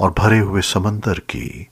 और भरे हुए समंदर की